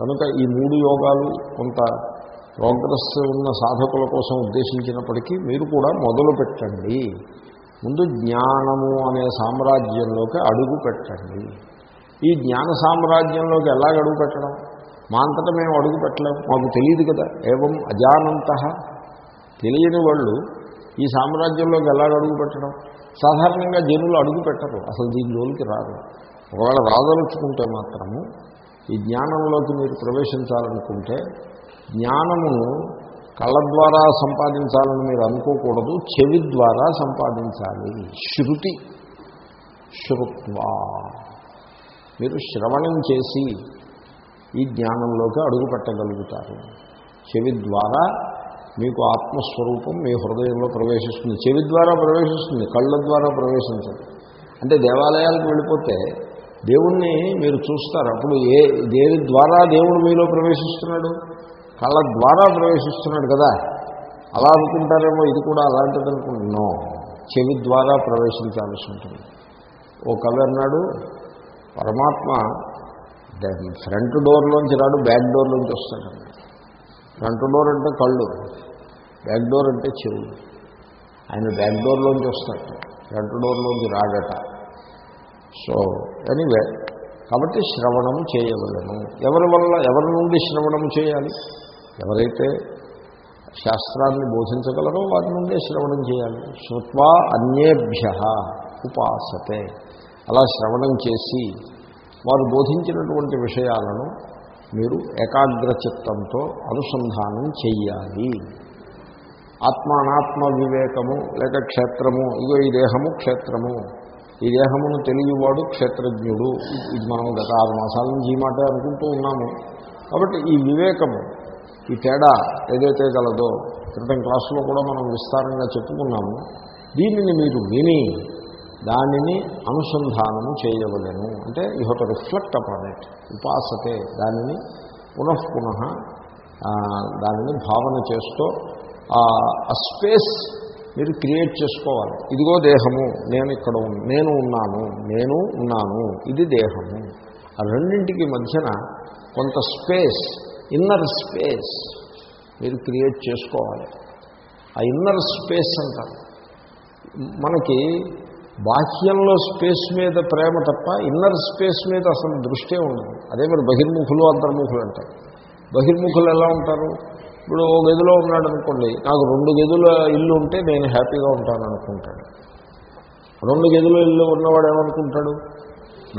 కనుక ఈ మూడు యోగాలు కొంత ప్రోగ్రెస్ ఉన్న సాధకుల కోసం ఉద్దేశించినప్పటికీ మీరు కూడా మొదలు పెట్టండి. ముందు జ్ఞానము అనే సామ్రాజ్యంలోకి అడుగు పెట్టండి. ఈ జ్ఞాన సామ్రాజ్యంలోకి ఎలాగ అడుగు పెట్టడం? మా అంతటా మేము అడుగు పెట్టలేము. మాకు తెలియదు కదా. ఏవం అజానంత. తెలియని వాళ్ళు ఈ సామ్రాజ్యంలోకి ఎలాగ అడుగు పెట్టడం? సాధారణంగా జనులు అడుగు పెట్టరు. అసలు దీని జోలికి రాదు ఒకవేళ రాదలుచుకుంటే మాత్రము ఈ జ్ఞానంలోకి మీరు ప్రవేశించాలనుకుంటే జ్ఞానమును కళ్ళ ద్వారా సంపాదించాలని మీరు అనుకోకూడదు చెవి ద్వారా సంపాదించాలి. శృతి. శృత్వా. మీరు శ్రవణం చేసి ఈ జ్ఞానంలోకి అడుగు పెట్టగలుగుతారు. చెవి ద్వారా మీకు ఆత్మస్వరూపం మీ హృదయంలో ప్రవేశిస్తుంది. చెవి ద్వారా ప్రవేశిస్తుంది కళ్ళ ద్వారా ప్రవేశించదు. అంటే దేవాలయాలకు వెళ్ళిపోతే దేవుణ్ణి మీరు చూస్తారు. అప్పుడు ఏ దేని ద్వారా దేవుడు మీలో ప్రవేశిస్తున్నాడు? కళ్ళ ద్వారా ప్రవేశిస్తున్నాడు కదా. అలా అనుకుంటారేమో ఇది కూడా అలాంటిది అనుకుంటున్నాం చెవి ద్వారా ప్రవేశించాల్సి ఉంటుంది. ఓ కవి అన్నాడు పరమాత్మ ఫ్రంట్ డోర్లోంచి రాడు బ్యాక్ డోర్లోంచి వస్తాడు. ఫ్రంట్ డోర్ అంటే కళ్ళు బ్యాక్ డోర్ అంటే చెవులు. ఆయన బ్యాక్ డోర్లోంచి వస్తాడు. ఫ్రంట్ డోర్లోంచి రాడట. సో ఎనీవే కాబట్టి శ్రవణము చేయవలను. ఎవరి వల్ల ఎవరి నుండి శ్రవణము చేయాలి? ఎవరైతే శాస్త్రాన్ని బోధించగలరో వారి నుండే శ్రవణం చేయాలి. శ్రుత్వా అన్యేభ్య ఉపాసతే. అలా శ్రవణం చేసి వారు బోధించినటువంటి విషయాలను మీరు ఏకాగ్ర చిత్తంతో అనుసంధానం చెయ్యాలి. ఆత్మానాత్మ వివేకము లేక క్షేత్రము ఇగో ఈ దేహము క్షేత్రము ఈ దేహమును తెలియవాడు క్షేత్రజ్ఞుడు. ఇది మనం గత ఆరు మాసాల నుంచి ఈ మాట అనుకుంటూ ఉన్నాము. కాబట్టి ఈ వివేకము ఈ తేడా ఏదైతే గలదో క్రితం క్లాసులో కూడా మనం విస్తారంగా చెప్పుకున్నాము. దీనిని మీరు విని దానిని అనుసంధానము చేయవలను. అంటే you have to reflect upon it ఉపాసతే. దానిని పునఃపున దానిని భావన చేస్తూ ఆ స్పేస్ మీరు క్రియేట్ చేసుకోవాలి. ఇదిగో దేహము నేను ఇక్కడ నేను ఉన్నాను నేను ఉన్నాను ఇది దేహము. ఆ రెండింటికి మధ్యన కొంత స్పేస్ ఇన్నర్ స్పేస్ మీరు క్రియేట్ చేసుకోవాలి. ఆ ఇన్నర్ స్పేస్ అంటారు. మనకి బాహ్యంలో స్పేస్ మీద ప్రేమ తప్ప ఇన్నర్ స్పేస్ మీద అసలు దృష్టే ఉండదు. అదే మరి బహిర్ముఖులు అంతర్ముఖులు అంటారు. బహిర్ముఖులు ఎలా ఉంటారు? ఇప్పుడు ఓ గదిలో ఉన్నాడు అనుకోండి నాకు రెండు గదుల ఇల్లు ఉంటే నేను హ్యాపీగా ఉంటాను అనుకుంటాడు. రెండు గదుల ఇల్లు ఉన్నవాడు ఏమనుకుంటాడు?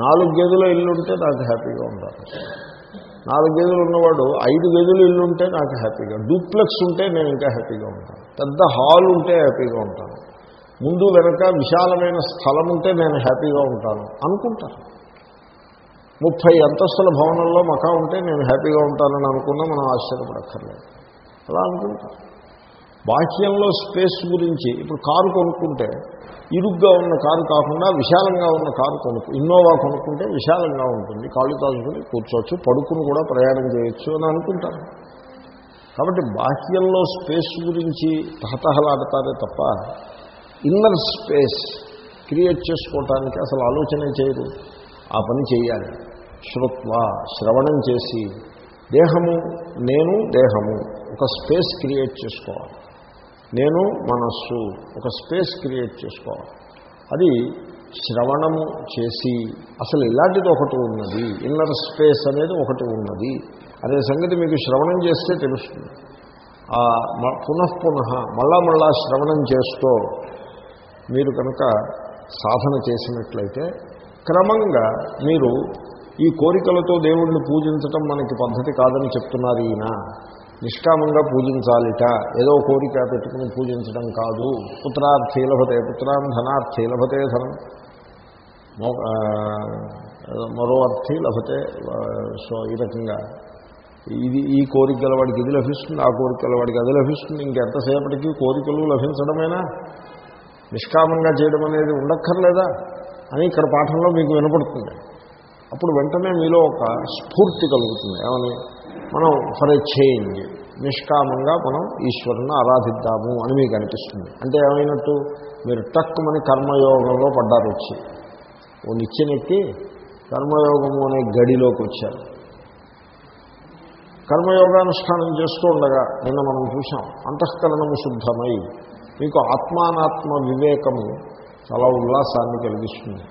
నాలుగు గదుల ఇల్లు ఉంటే నాకు హ్యాపీగా ఉంటాను. నాలుగు గదులు ఉన్నవాడు ఐదు గదులు ఇల్లు ఉంటే నాకు హ్యాపీగా డూప్లెక్స్ ఉంటే నేను ఇంకా హ్యాపీగా ఉంటాను. పెద్ద హాల్ ఉంటే హ్యాపీగా ఉంటాను. ముందు వెనక విశాలమైన స్థలం ఉంటే నేను హ్యాపీగా ఉంటాను అనుకుంటాను. ముప్పై అంతస్తుల భవనంలో మకా ఉంటే నేను హ్యాపీగా ఉంటానని అనుకున్నా మనం ఆశ్చర్యపడక్కర్లేదు. అలా అనుకుంటాం బాహ్యంలో స్పేస్ గురించి ఇప్పుడు కారు కొనుక్కుంటే ఇరుగ్గా ఉన్న కారు కాకుండా విశాలంగా ఉన్న కారు కొనుక్కు ఇన్నోవా కొనుక్కుంటే విశాలంగా ఉంటుంది. కాళ్ళు కాల్చుకుని కూర్చోవచ్చు పడుకుని కూడా ప్రయాణం చేయొచ్చు అని అనుకుంటారు. కాబట్టి బాహ్యంలో స్పేస్ గురించి తహతహలాడతారే తప్ప ఇన్నర్ స్పేస్ క్రియేట్ చేసుకోవటానికి అసలు ఆలోచన చేయరు. ఆ పని చేయాలి. శ్రుత్వ శ్రవణం చేసి దేహము నేను దేహము. ఒక స్పేస్ క్రియేట్ చేసుకోవాలి. నేను మనస్సు ఒక స్పేస్ క్రియేట్ చేసుకోవాలి. అది శ్రవణము చేసి అసలు ఇలాంటిది ఒకటి ఉన్నది. ఇన్నర్ స్పేస్ అనేది ఒకటి ఉన్నది. అనే సంగతి మీకు శ్రవణం చేస్తే తెలుస్తుంది. పునఃపునః మళ్ళా మళ్ళా శ్రవణం చేస్తూ మీరు కనుక సాధన చేసినట్లయితే క్రమంగా మీరు ఈ కోరికలతో దేవుణ్ణి పూజించటం మనకి పద్ధతి కాదని చెప్తున్నారు ఈయన. నిష్కామంగా పూజించాలిట. ఏదో కోరిక పెట్టుకుని పూజించడం కాదు. పుత్రార్థీ లభతే పుత్రాన్ ధనార్థీ లభతే ధనం మరో అర్థి లభతే సో ఈ రకంగా. ఇది ఈ కోరిక వాడికి ఇది లభిస్తుంది ఆ కోరికల వాడికి అది లభిస్తుంది. ఇంకెంతసేపటికి కోరికలు లభించడమేనా? నిష్కామంగా చేయడం అనేది ఉండక్కర్లేదా? అని ఇక్కడ పాఠంలో మీకు వినపడుతుంది. అప్పుడు వెంటనే మీలో ఒక స్ఫూర్తి కలుగుతుంది. ఏమని? మనం ఫర్ ఏ చేంజ్ నిష్కామంగా మనం ఈశ్వరుని ఆరాధిద్దాము అని మీకు అనిపిస్తుంది. అంటే ఏమైనట్టు? మీరు టక్కుమని కర్మయోగంలో పడ్డారు వచ్చి. ఓ నిచ్చెనెక్కి కర్మయోగము అనే గడిలోకి వచ్చారు. కర్మయోగానుష్ఠానం చేస్తూ ఉండగా నిన్న మనం చూసాం అంతఃకరణము శుద్ధమై మీకు ఆత్మానాత్మ వివేకము చాలా ఉల్లాసాన్ని కలిగిస్తుంది.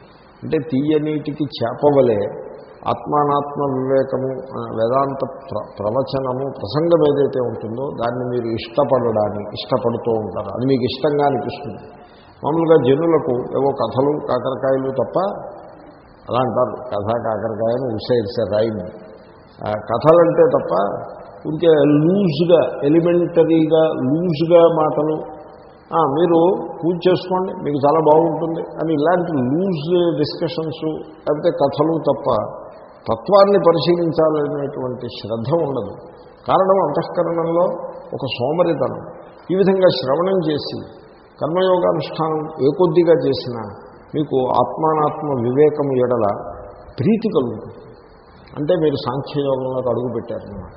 అంటే తీయనీటికి చేపవలే ఆత్మానాత్మ వివేకము వేదాంత ప్ర ప్రవచనము ప్రసంగం ఏదైతే ఉంటుందో దాన్ని మీరు ఇష్టపడడానికి ఇష్టపడుతూ ఉంటారు. అది మీకు ఇష్టంగా అనిపిస్తుంది. మామూలుగా జనులకు ఏవో కథలు కాకరకాయలు తప్ప అలా అంటారు. కథ కాకరకాయను ఉసేసే రైమ్. ఆ, కథలంటే తప్ప ఇంకే లూజ్గా ఎలిమెంటరీగా లూజ్గా మాటలు. మీరు పూజ చేసుకోండి మీకు చాలా బాగుంటుంది అని ఇలాంటి లూజ్ డిస్కషన్స్ లేకపోతే కథలు తప్ప తత్వాన్ని పరిశీలించాలనేటువంటి శ్రద్ధ ఉండదు. కారణం అంతఃకరణంలో ఒక సోమరితనం. ఈ విధంగా శ్రవణం చేసి కర్మయోగానుష్ఠానం ఏ కొద్దిగా చేసినా మీకు ఆత్మానాత్మ వివేకము ఎడల ప్రీతి కలుగుతుంది. అంటే మీరు సాంఖ్యయోగంలోకి అడుగుపెట్టారనమాట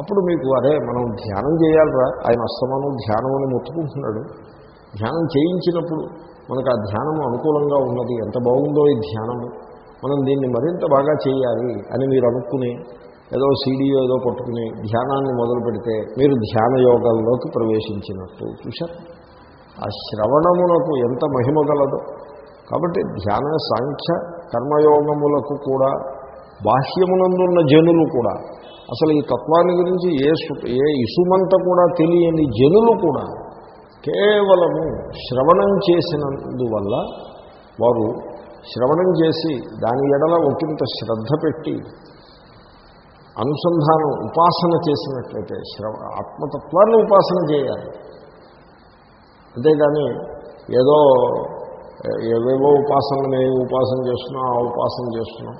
అప్పుడు మీకు అరే మనం ధ్యానం చేయాలరా ఆయన అస్తమానం ధ్యానం అని మొత్తుకుంటున్నాడు. ధ్యానం చేయించినప్పుడు మనకు ఆ ధ్యానం అనుకూలంగా ఉన్నది. ఎంత బాగుందో ఈ ధ్యానము. మనం దీన్ని మరింత బాగా చేయాలి అని మీరు అనుకుని ఏదో సీడీ ఏదో పట్టుకుని ధ్యానాన్ని మొదలు పెడితే మీరు ధ్యాన యోగంలోకి ప్రవేశించినట్టు చూశారు. ఆ శ్రవణమునకు ఎంత మహిమ గలదో. కాబట్టి ధ్యాన సాంఖ్య కర్మయోగములకు కూడా బాహ్యమునందున్న జనులు కూడా అసలు ఈ తత్వాన్ని గురించి ఏ ఏ ఇసుమంత కూడా తెలియని జనులు కూడా కేవలము శ్రవణం చేసినందువల్ల వారు శ్రవణం చేసి దాని ఎడల ఒకంత శ్రద్ధ పెట్టి అనుసంధానం ఉపాసన చేసినట్లయితే శ్రవ ఆత్మతత్వాన్ని ఉపాసన చేయాలి. అంతేగాని ఏదో ఏవేవో ఉపాసనలు మేము ఉపాసన చేస్తున్నాం ఆ ఉపాసన చేస్తున్నాం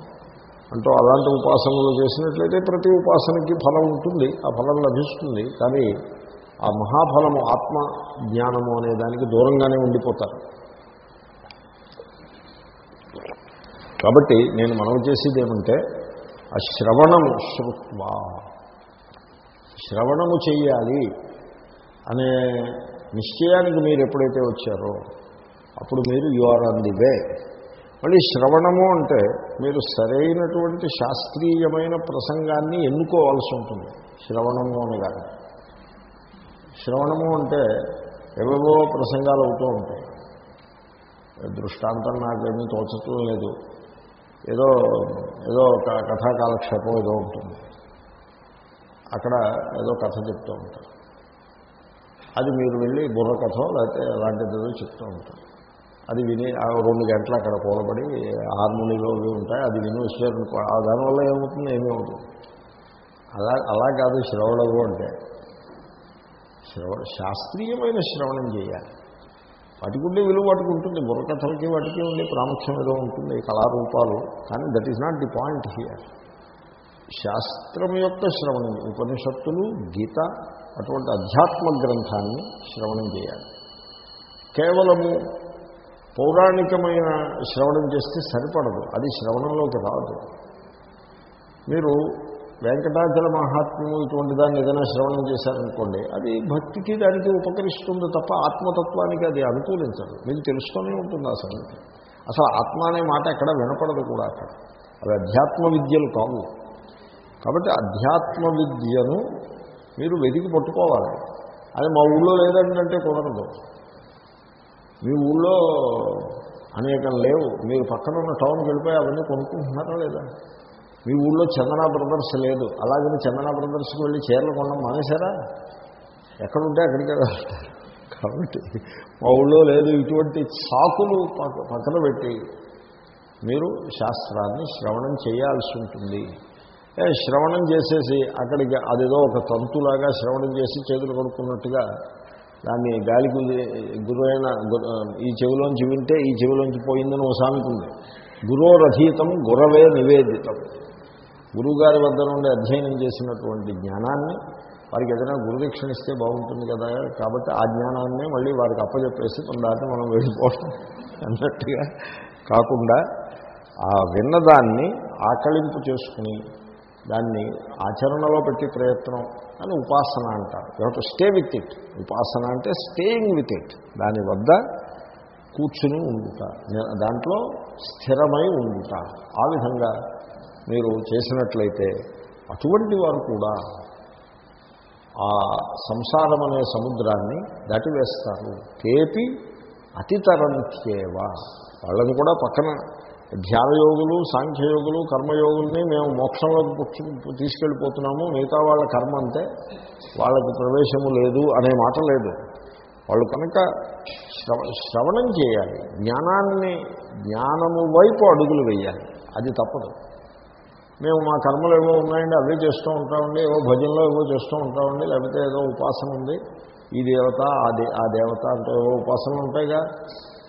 అంటూ అలాంటి ఉపాసనలు చేసినట్లయితే ప్రతి ఉపాసనకి ఫలం ఉంటుంది ఆ ఫలం లభిస్తుంది. కానీ ఆ మహాఫలము ఆత్మ జ్ఞానము అనే దానికి దూరంగానే ఉండిపోతారు. కాబట్టి నేను మనం చేసేది ఏమంటే ఆ శ్రవణము శ్రుత్వా. శ్రవణము చేయాలి అనే నిశ్చయానికి మీరు ఎప్పుడైతే వచ్చారో అప్పుడు మీరు you are on the way మళ్ళీ శ్రవణము అంటే మీరు సరైనటువంటి శాస్త్రీయమైన ప్రసంగాన్ని ఎన్నుకోవాల్సి ఉంటుంది. శ్రవణము అనగా శ్రవణము అంటే ఏవేవో ప్రసంగాలు అవుతూ ఉంటాయి. దృష్టాంతం నాకేమీ తోచటం లేదు ఏదో ఏదో ఒక కథాకాలక్షేపం ఏదో ఉంటుంది. అక్కడ ఏదో కథ చెప్తూ ఉంటారు. అది మీరు వెళ్ళి బుర్రకథ లేకపోతే అలాంటిది ఏదో చెప్తూ ఉంటారు. అది విని ఆ రెండు గంటలు అక్కడ కూలబడి హార్మోనీలో ఉంటాయి అది విని వచ్చారనుకో దానివల్ల ఏమవుతుంది? ఏమీ అవుతుంది అలా అలా కాదు శ్రవణము అంటే. శ్రవణ శాస్త్రీయమైన శ్రవణం చేయాలి. వాటికి ఉండే విలువ వాటికి ఉంటుంది. బుర్రకథలకి వాటికి ఉండే ప్రాముఖ్యం ఏదో ఉంటుంది కళారూపాలు. కానీ that is not the point here శాస్త్రం యొక్క శ్రవణం ఉపనిషత్తులు గీత అటువంటి అధ్యాత్మ గ్రంథాన్ని శ్రవణం చేయాలి. కేవలము పౌరాణికమైన శ్రవణం చేస్తే సరిపడదు. అది శ్రవణంలోకి రాదు. మీరు వెంకటాచల మహాత్ములు ఇటువంటి దాన్ని ఏదైనా శ్రవణం చేశారనుకోండి అది భక్తికి దానికి ఉపకరిస్తుంది తప్ప ఆత్మతత్వానికి అది అనుకూలించదు. మీకు తెలుస్తూనే ఉంటుంది ఆ సంగతి. అసలు ఆత్మ అనే మాట ఎక్కడ వినపడదు కూడా అక్కడ. అవి అధ్యాత్మ విద్యలు కావు. కాబట్టి అధ్యాత్మ విద్యను మీరు వెతికి పట్టుకోవాలి. అది మా ఊళ్ళో లేదంటే కుదరదు. మీ ఊళ్ళో అనేకం లేవు. మీరు పక్కన ఉన్న టౌన్కి వెళ్ళిపోయి అవన్నీ కొనుక్కుంటున్నారా లేదా? మీ ఊళ్ళో చందన బ్రదర్స్ లేదు. అలాగని చందన బ్రదర్స్కి వెళ్ళి చీరలు కొనడం మానేశారా? ఎక్కడుంటే అక్కడికే వెళ్తారు. కాబట్టి మా ఊళ్ళో లేదు. ఇటువంటి సాకులు పక్కన పెట్టి మీరు శాస్త్రాన్ని శ్రవణం చేయాల్సి ఉంటుంది. శ్రవణం చేసేసి అక్కడికి అదేదో ఒక తంతులాగా శ్రవణం చేసి చేతులు కొడుకున్నట్టుగా దాన్ని గాలికి గురువైన ఈ చెవిలోంచి వింటే ఈ చెవిలోంచి పోయిందని ఓ సామెత ఉంది. గురోరధీతం గురవే నివేదితం. గురువుగారి వద్ద నుండి అధ్యయనం చేసినటువంటి జ్ఞానాన్ని వారికి ఏదైనా గురుదక్షిణ ఇస్తే బాగుంటుంది కదా. కాబట్టి ఆ జ్ఞానాన్నే మళ్ళీ వారికి అప్పచెప్పేసి మన దాన్ని మనం వెళ్ళిపోవటం అన్నట్టుగా కాకుండా ఆ విన్నదాన్ని ఆకలింపు చేసుకుని దాన్ని ఆచరణలో పెట్టి ప్రయత్నం అని ఉపాసన అంటారు. You to stay with it. ఉపాసన అంటే స్టేయింగ్ విత్ ఇట్. దాని వద్ద కూర్చుని ఉండుట. దాంట్లో స్థిరమై ఉండుట. ఆ విధంగా మీరు చేసినట్లయితే అటువంటి వారు కూడా ఆ సంసారం అనే సముద్రాన్ని దాటివేస్తారు. కేపి అతితరంత్యేవ. వాళ్ళని కూడా పక్కన ధ్యానయోగులు సాంఖ్యయోగులు కర్మయోగుల్ని మేము మోక్షంలోకి పుచ్చు- తీసుకెళ్ళిపోతున్నాము. మిగతా వాళ్ళ కర్మ అంతే వాళ్ళకి ప్రవేశము లేదు అనే మాట లేదు. వాళ్ళు కనుక శ్రవ శ్రవణం చేయాలి. జ్ఞానాన్ని జ్ఞానము వైపు అడుగులు వేయాలి. అది తప్పదు. మేము మా కర్మలు ఏవో ఉన్నాయండి అవే చేస్తూ ఉంటామండి ఏవో భజనలో ఏవో చేస్తూ ఉంటామండి లేకపోతే ఏదో ఉపాసన ఉంది. ఈ దేవత ఆ దే ఆ దేవత అంటే ఏవో ఉపాసనలు ఉంటాయిగా.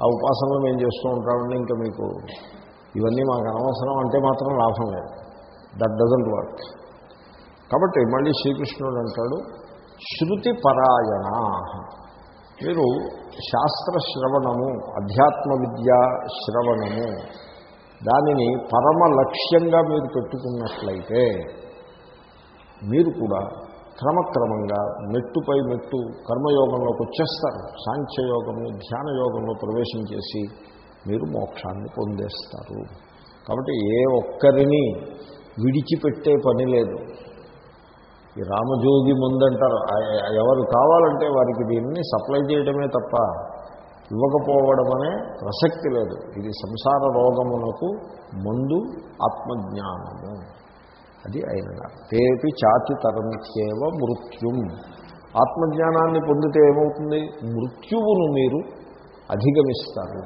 ఆ ఉపాసనలు మేము చేస్తూ ఉంటామండి ఇంకా మీకు. ఇవన్నీ మాకు అనవసరం అంటే మాత్రం లాభం లేదు. దట్ డజంట్ వర్క్ కాబట్టి మళ్ళీ శ్రీకృష్ణుడు అంటాడు శృతి పరాయణ. మీరు శాస్త్ర శ్రవణము అధ్యాత్మ విద్యా శ్రవణము దానిని పరమ లక్ష్యంగా మీరు పెట్టుకున్నట్లయితే మీరు కూడా క్రమక్రమంగా మెట్టుపై మెట్టు కర్మయోగంలోకి వచ్చేస్తారు. సాంఖ్యయోగము ధ్యానయోగంలో ప్రవేశం చేసి మీరు మోక్షాన్ని పొందేస్తారు. కాబట్టి ఏ ఒక్కరిని విడిచిపెట్టే పని లేదు. ఈ రామజోగి ముందంటారు ఎవరు కావాలంటే వారికి దీన్ని సప్లై చేయడమే తప్ప ఇవ్వకపోవడం అనే ప్రసక్తి లేదు. ఇది సంసార రోగమునకు మందు ఆత్మజ్ఞానము. అది అయిన తేపి చాతి తరంచేవ మృత్యుం. ఆత్మజ్ఞానాన్ని పొందితే ఏమవుతుంది? మృత్యువును మీరు అధిగమిస్తారు.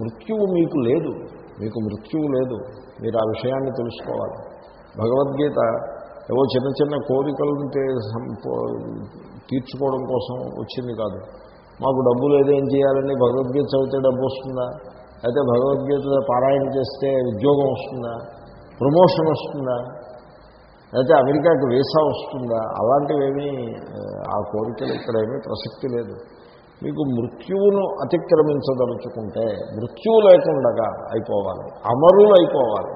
మృత్యువు మీకు లేదు. మీకు మృత్యువు లేదు. మీరు ఆ విషయాన్ని తెలుసుకోవాలి. భగవద్గీత ఏవో చిన్న చిన్న కోరికలను తీర్చుకోవడం కోసం వచ్చింది కాదు. మాకు డబ్బు లేదు ఏం చేయాలని భగవద్గీత చదివితే డబ్బు వస్తుందా? అయితే భగవద్గీత పారాయణ చేస్తే ఉద్యోగం వస్తుందా? ప్రమోషన్ వస్తుందా? అయితే అమెరికాకి వీసా వస్తుందా? అలాంటివేమీ ఆ, ఆ కోరికలు ఇక్కడ ఏమీ ప్రసక్తి లేదు. మీకు మృత్యువును అతిక్రమించదలుచుకుంటే మృత్యువు లేకుండా అయిపోవాలి అమరులు అయిపోవాలి.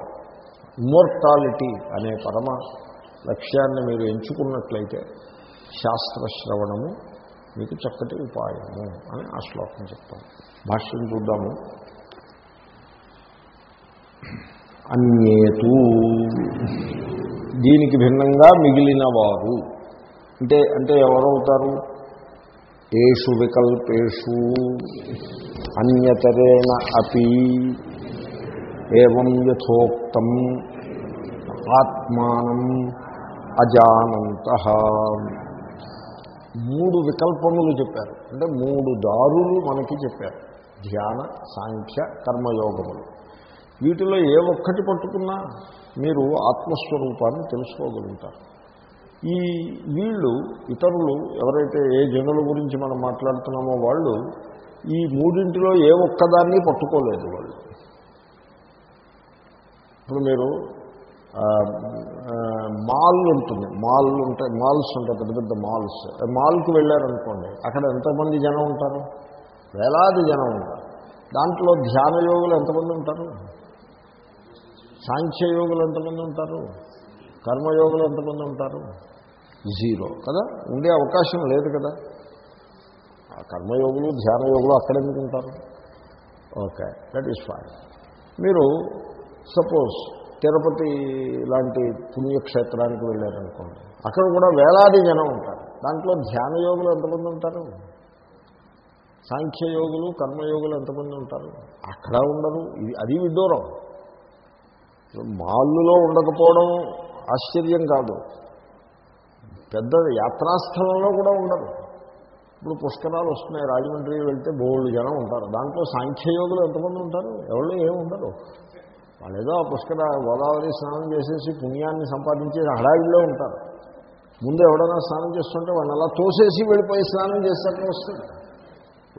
ఇమ్మోర్టాలిటీ అనే పరమ లక్ష్యాన్ని మీరు ఎంచుకున్నట్లయితే శాస్త్రశ్రవణము మీకు చక్కటి ఉపాయము అని ఆ శ్లోకం చెప్తాం. భాష్యం చూద్దాము. అన్యేతు. దీనికి భిన్నంగా మిగిలిన వారు అంటే అంటే ఎవరవుతారు? ఏషు వికల్పేషు. అన్యతరేణ అపి. ఏం యథోక్తం. ఆత్మానం అజానంత. మూడు వికల్పములు చెప్పారు. అంటే మూడు దారులు మనకి చెప్పారు. ధ్యాన సాంఖ్య కర్మయోగములు. వీటిలో ఏ ఒక్కటి పట్టుకున్నా మీరు ఆత్మస్వరూపాన్ని తెలుసుకోగలుగుతారు. ఈ వీళ్ళు ఇతరులు ఎవరైతే ఏ జనుల గురించి మనం మాట్లాడుతున్నామో వాళ్ళు ఈ మూడింటిలో ఏ ఒక్కదాన్ని పట్టుకోలేదు వాళ్ళు. ఇప్పుడు మీరు మాల్ ఉంటుంది. మాల్ ఉంటాయి. మాల్స్ ఉంటాయి పెద్ద పెద్ద మాల్స్. మాల్కి వెళ్ళారనుకోండి అక్కడ ఎంతమంది జనం ఉంటారు? వేలాది జనం ఉంటారు. దాంట్లో ధ్యాన యోగులు ఎంతమంది ఉంటారు? సాంఖ్యయోగులు ఎంతమంది ఉంటారు? కర్మయోగులు ఎంతమంది ఉంటారు? జీరో కదా? ఉండే అవకాశం లేదు కదా? ఆ ధ్యాన యోగులు అక్కడ ఎందుకు ఉంటారు. ఓకే దట్ ఈస్ ఫైన్ మీరు సపోజ్ తిరుపతి లాంటి పుణ్యక్షేత్రానికి వెళ్ళారనుకోండి అక్కడ కూడా వేలాది జనం ఉంటారు. దాంట్లో ధ్యానయోగులు ఎంతమంది ఉంటారు? సాంఖ్యయోగులు కర్మయోగులు ఎంతమంది ఉంటారు? అక్కడ ఉండరు. ఇది అది విదూరం మాల్లులో ఉండకపోవడం ఆశ్చర్యం కాదు. పెద్ద యాత్రాస్థలంలో కూడా ఉండరు. ఇప్పుడు పుష్కరాలు వస్తున్నాయి రాజమండ్రి వెళ్తే బోళ్ళు జనం ఉంటారు. దాంట్లో సాంఖ్యయోగులు ఎంతమంది ఉంటారు? ఎవరు ఏమి ఉండరు. వాళ్ళు ఏదో ఆ పుష్కర గోదావరి స్నానం చేసేసి పుణ్యాన్ని సంపాదించి హడావిడిలో ఉంటారు. ముందు ఎవడైనా స్నానం చేస్తుంటే వాడిని అలా తోసేసి వెళ్ళిపోయి స్నానం చేస్తారని వస్తుంది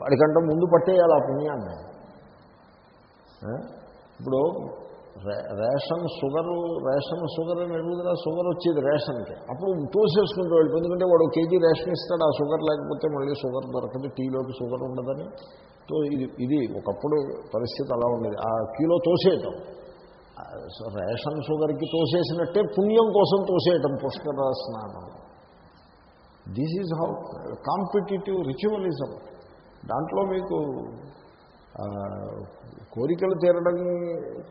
వాడికంటే ముందు పట్టేయాలి ఆ పుణ్యాన్ని. ఇప్పుడు రే- రేషన్ షుగరు రేషన్ షుగర్ అని అడుగుతున్నా షుగర్ వచ్చేది రేషన్కి. అప్పుడు తోసేసుకుంటూ వెళ్ళిపోయి ఎందుకంటే వాడు కేజీ రేషన్ ఇస్తాడు ఆ షుగర్ లేకపోతే మళ్ళీ షుగర్ దొరకదు టీలోకి షుగర్ ఉండదని. ఇది ఇది ఒకప్పుడు పరిస్థితి అలా ఉండేది. ఆ కిలో తోసేయటం. రేషన్ షుగర్కి తోసేసినట్టే పుణ్యం కోసం తోసేయటం పుష్కర స్నానం. This is how competitive ritualism దాంట్లో మీకు కోరికలు తీరడం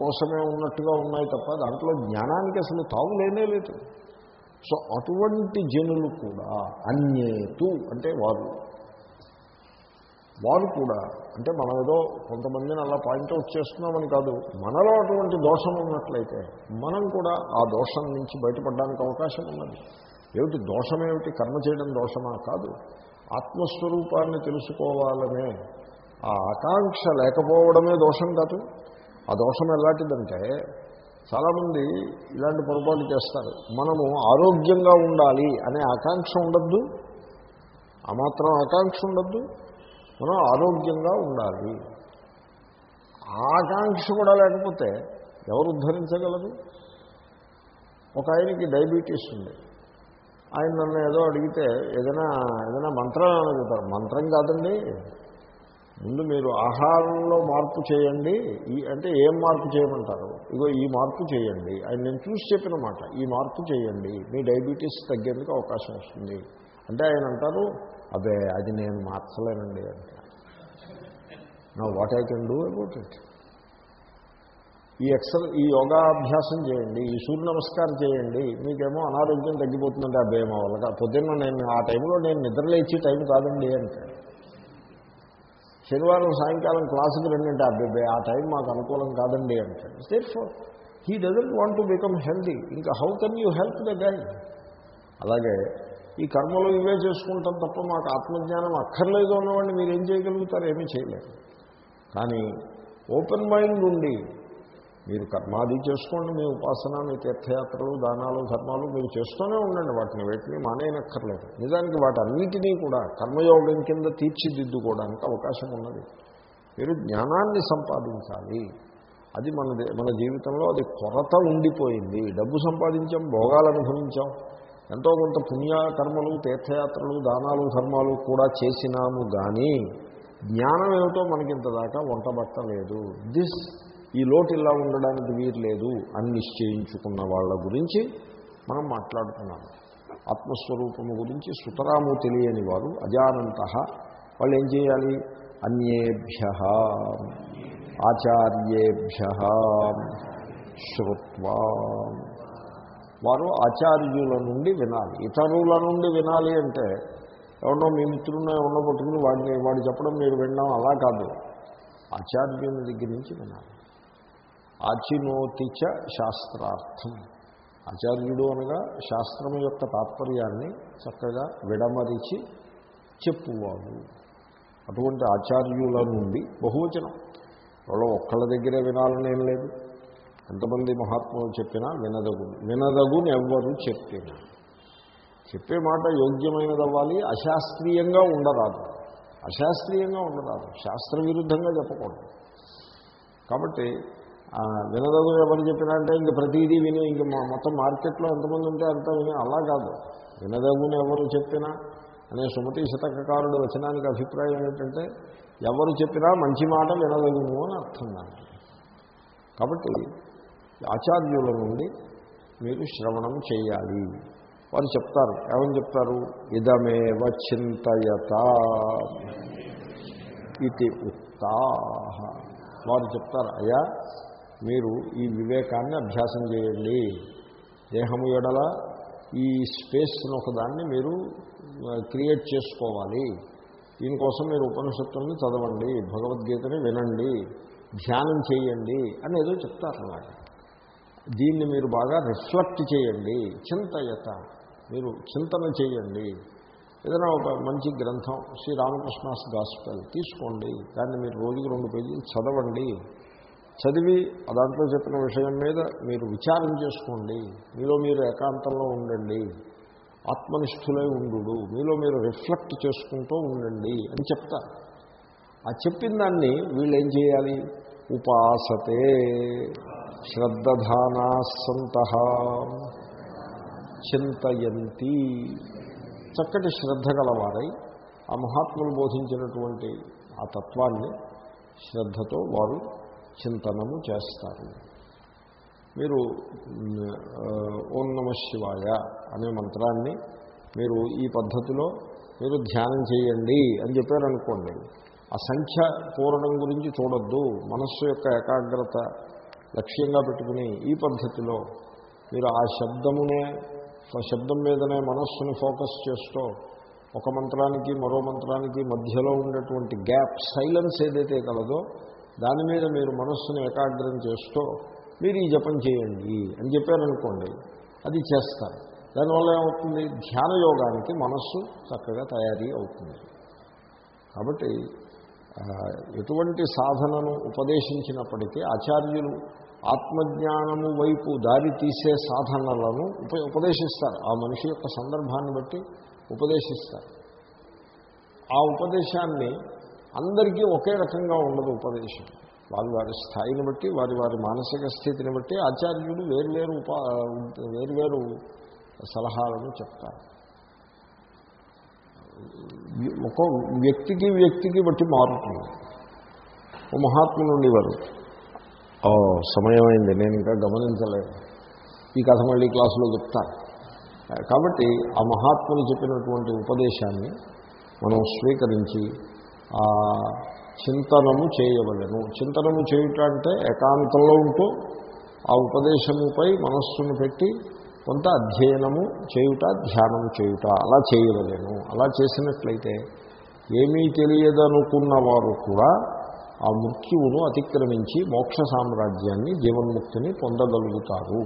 కోసమే ఉన్నట్టుగా ఉన్నాయి తప్ప దాంట్లో జ్ఞానానికి అసలు తావు లేనే లేదు. సో అటువంటి జనులు కూడా అన్యేతు అంటే వారు వారు కూడా అంటే మనం ఏదో కొంతమందిని అలా పాయింట్అవుట్ చేస్తున్నామని కాదు మనలో అటువంటి దోషం ఉన్నట్లయితే మనం కూడా ఆ దోషం నుంచి బయటపడడానికి అవకాశం ఉన్నది. ఏమిటి దోషం ఏమిటి? కర్మ చేయడం దోషమా? కాదు. ఆత్మస్వరూపాన్ని తెలుసుకోవాలనే ఆ ఆకాంక్ష లేకపోవడమే దోషం కాదు. ఆ దోషం ఎలాంటిదంటే చాలామంది ఇలాంటి పొరపాటు చేస్తారు. మనము ఆరోగ్యంగా ఉండాలి అనే ఆకాంక్ష ఉండద్దు. ఆ మాత్రం ఆకాంక్ష ఉండద్దు. మనం ఆరోగ్యంగా ఉండాలి. ఆకాంక్ష కూడా లేకపోతే ఎవరు ఉద్ధరించగలరు? ఒక ఆయనకి డయాబెటీస్ ఉంది. ఆయన నన్ను ఏదో అడిగితే ఏదైనా ఏదైనా మంత్రం అడుగుతారు మంత్రం కాదండి. ముందు మీరు ఆహారంలో మార్పు చేయండి. ఈ అంటే ఏం మార్పు చేయమంటారు? ఇగో ఈ మార్పు చేయండి. ఆయన నేను చూసి చెప్పిన మాట ఈ మార్పు చేయండి. మీ డయాబెటీస్ తగ్గేందుకు అవకాశం వస్తుంది. అంటే ఆయన అంటారు అబ్బే అది నేను మార్చలేనండి అంటే. నా what I can do about it ఈ ఎక్సర్ ఈ యోగాభ్యాసం చేయండి ఈ సూర్య నమస్కారం చేయండి మీకేమో అనారోగ్యం తగ్గిపోతుందంటే అబ్బే మా వల్ల పొద్దున్న నేను ఆ టైంలో నేను నిద్రలేచి టైం కాదండి అంటే. శనివారం సాయంకాలం క్లాసుకి రెండంటే అబ్బాయి ఆ టైం మాకు అనుకూలం కాదండి అంటే. Therefore he doesn't want to become healthy ఇంకా how can you help the guy అలాగే ఈ కర్మలు ఇవే చేసుకుంటాం తప్ప మాకు ఆత్మజ్ఞానం అక్కర్లేదు ఉన్నవాడిని మీరు ఏం చేయగలుగుతారు? ఏమీ చేయలేరు. కానీ ఓపెన్ మైండ్ ఉండి మీరు కర్మాది చేసుకోండి మీ ఉపాసన మీ తీర్థయాత్రలు దానాలు ధర్మాలు మీరు చేస్తూనే ఉండండి. వాటిని వేటిని మానేయనక్కర్లేదు. నిజానికి వాటన్నిటినీ కూడా కర్మయోగం కింద తీర్చిదిద్దుకోవడానికి అవకాశం ఉన్నది. మీరు జ్ఞానాన్ని సంపాదించాలి. అది మన మన జీవితంలో అది కొరత ఉండిపోయింది. డబ్బు సంపాదించాం భోగాలు అనుభవించాం. ఎంతో కొంత పుణ్యకర్మలు తీర్థయాత్రలు దానాలు ధర్మాలు కూడా చేసినాము కానీ జ్ఞానం ఏమిటో మనకింతదాకా వంటబట్టలేదు. దిస్ ఈ లోటు ఇలా ఉండడానికి వీరు లేదు అని నిశ్చయించుకున్న వాళ్ళ గురించి మనం మాట్లాడుతున్నాము ఆత్మస్వరూపము గురించి సుతరాము తెలియని వారు అజానంత. వాళ్ళు ఏం చేయాలి? అన్యేభ్య ఆచార్యేభ్య శ్రుత్వా. వారు ఆచార్యుల నుండి వినాలి. ఇతరుల నుండి వినాలి అంటే ఎవరో మీ మిత్రులను ఎవరినో పట్టుకుని వాడిని వాడు చెప్పడం మీరు వినడం అలా కాదు. ఆచార్యుని దగ్గర నుంచి వినాలి. ఆచినోతిచ శాస్త్రార్థం. ఆచార్యుడు అనగా శాస్త్రం యొక్క తాత్పర్యాన్ని చక్కగా విడమరిచి చెప్పువాడు. అటువంటి ఆచార్యుల నుండి బహువచనం. ఎవరో ఒక్కళ్ళ దగ్గరే వినాలని ఏం లేదు. ఎంతమంది మహాత్ములు చెప్పినా వినదగు వినదగుని ఎవ్వరు చెప్పినా. చెప్పే మాట యోగ్యమైనది అవ్వాలి అశాస్త్రీయంగా ఉండరాదు. అశాస్త్రీయంగా ఉండరాదు శాస్త్ర విరుద్ధంగా చెప్పకూడదు. కాబట్టి వినదగు ఎవరు చెప్పినా అంటే ఇంక ప్రతిదీ విని ఇంక మొత్తం మార్కెట్లో ఎంతమంది ఉంటే అంత విని అలా కాదు. వినదగుని ఎవరు చెప్పినా అనే సుమతి శతకారుడు వచనానికి అభిప్రాయం ఏంటంటే ఎవరు చెప్పినా మంచి మాట వినదగును అని అర్థం దానికి కాబట్టి ఆచార్యుల నుండి మీరు శ్రవణం చేయాలి వారు చెప్తారు. ఏమని చెప్తారు? ఇదమేవ చింతయత ఇది ఉత్తా వారు చెప్తారు. అయ్యా మీరు ఈ వివేకాన్ని అభ్యాసం చేయండి. దేహము ఎడల ఈ స్పేస్ను ఒకదాన్ని మీరు క్రియేట్ చేసుకోవాలి. దీనికోసం మీరు ఉపనిషత్తుల్ని చదవండి భగవద్గీతని వినండి ధ్యానం చేయండి అని ఏదో చెప్తారు అన్నమాట దీన్ని మీరు బాగా రిఫ్లెక్ట్ చేయండి. చింతయత. మీరు చింతన చేయండి. ఏదైనా ఒక మంచి గ్రంథం శ్రీ రామకృష్ణాస్ గాస్పెల్ తీసుకోండి. దాన్ని మీరు రోజుకి రెండు పేజీలు చదవండి. చదివి దాంట్లో చెప్పిన విషయం మీద మీరు విచారం చేసుకోండి. మీలో మీరు ఏకాంతంలో ఉండండి. ఆత్మనిష్ఠులై ఉండు మీలో మీరు రిఫ్లెక్ట్ చేసుకుంటూ ఉండండి అని చెప్తారు. ఆ చెప్పిన దాన్ని వీళ్ళు ఏం చేయాలి? ఉపాసతే. శ్రద్ధానా సంత చింతయంతి. చక్కటి శ్రద్ధ గలవారై ఆ మహాత్ములు బోధించినటువంటి ఆ తత్వాన్ని శ్రద్ధతో వారు చింతనము చేస్తారు. మీరు ఓం నమ శివాయ అనే మంత్రాన్ని మీరు ఈ పద్ధతిలో మీరు ధ్యానం చేయండి అని చెప్పారనుకోండి ఆ సంఖ్య పూరణం గురించి చూడొద్దు. మనస్సు యొక్క ఏకాగ్రత లక్ష్యంగా పెట్టుకుని ఈ పద్ధతిలో మీరు ఆ శబ్దమునే ఆ శబ్దం మీదనే మనస్సును ఫోకస్ చేస్తూ ఒక మంత్రానికి మరో మంత్రానికి మధ్యలో ఉండేటువంటి గ్యాప్ సైలెన్స్ ఏదైతే కలదో దాని మీద మీరు మనస్సును ఏకాగ్రం చేస్తూ మీరు ఈ జపం చేయండి అని చెప్పారనుకోండి అది చేస్తారు. దానివల్ల ఏమవుతుంది? ధ్యాన యోగానికి మనస్సు చక్కగా తయారీ అవుతుంది. కాబట్టి ఎటువంటి సాధనను ఉపదేశించినప్పటికీ ఆచార్యులు ఆత్మజ్ఞానము వైపు దారి తీసే సాధనలను ఉప ఉపదేశిస్తారు. ఆ మనిషి యొక్క సందర్భాన్ని బట్టి ఉపదేశిస్తారు. ఆ ఉపదేశాన్ని అందరికీ ఒకే రకంగా ఉండదు ఉపదేశం. వారి వారి స్థాయిని బట్టి వారి వారి మానసిక స్థితిని బట్టి ఆచార్యులు వేర్వేరు ఉపా వేర్వేరు సలహాలను చెప్తారు. ఒక వ్యక్తికి వ్యక్తికి బట్టి మారుతుంది. ఓ మహాత్ములు ఉండేవారు. సమయమైంది నేను ఇంకా గమనించలేదు. ఈ కథ మళ్ళీ క్లాసులో చెప్తాను కాబట్టి ఆ మహాత్ములు చెప్పినటువంటి ఉపదేశాన్ని మనం స్వీకరించి ఆ చింతనము చేయవలను. చింతనము చేయుట అంటే ఏకాంతంలో ఉంటూ ఆ ఉపదేశముపై మనస్సును పెట్టి కొంత అధ్యయనము చేయుట ధ్యానము చేయుట అలా చేయవలేను. అలా చేసినట్లయితే ఏమీ తెలియదనుకున్న వారు కూడా ఆ మృత్యువును అతిక్రమించి మోక్ష సామ్రాజ్యాన్ని జీవన్ముక్తిని పొందగలుగుతారు.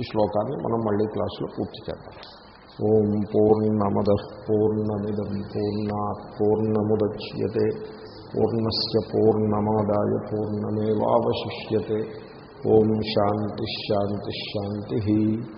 ఈ శ్లోకాన్ని మనం మళ్ళీ క్లాసులో పూర్తి చేద్దాం. ఓం పూర్ణమద పూర్ణమిదం పూర్ణా పూర్ణముద్యతే పూర్ణస్ పూర్ణమాదాయ పూర్ణమేవాశిష్యతే ఓం శాంతిశాంతిశాంతి